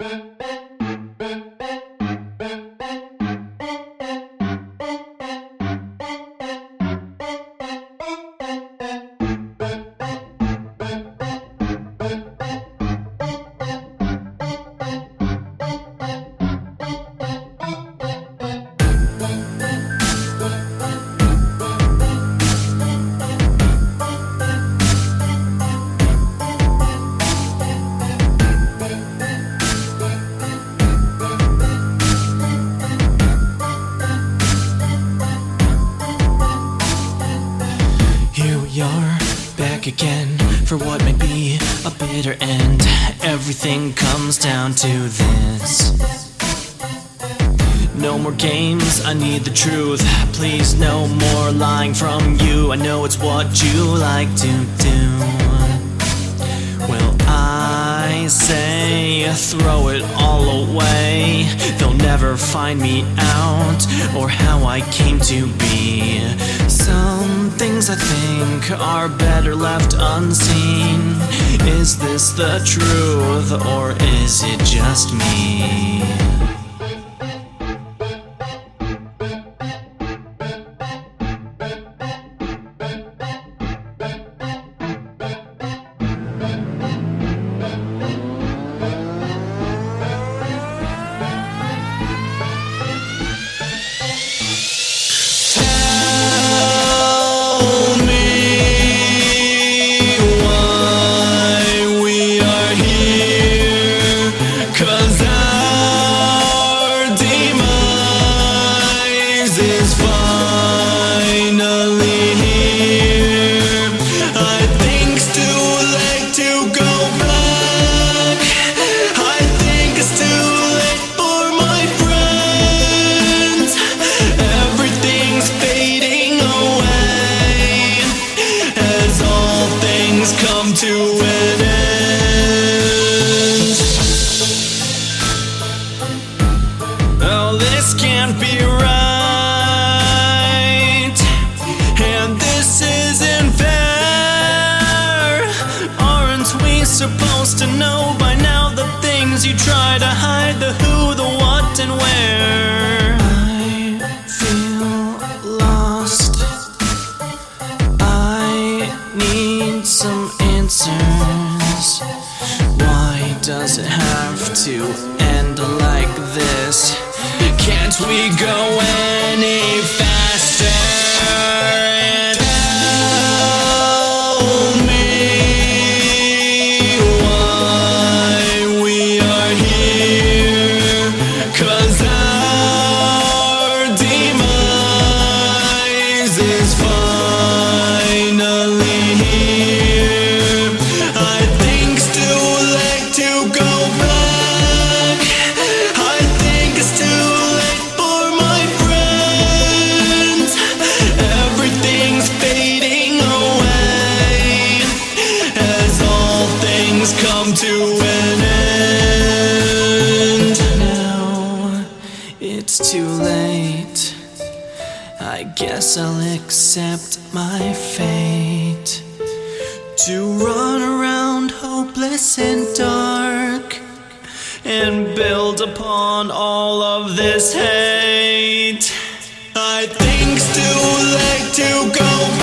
Here again for what may be a bitter end. Everything comes down to this. No more games, I need the truth. Please, no more lying from you. I know it's what you like to do. Well, I say throw it all away. They'll never find me out or how I came to be. Some things I think are better left unseen. Is this the truth or is it just me? To an end. Oh, this can't be right, and this isn't fair. Aren't we supposed to know by now the things you try to hide the who, the does it have to end like this? Can't we go any faster? Tell me why we are here. 'Cause our guess I'll accept my fate to run around hopeless and dark and build upon all of this hate. I think it's too late to go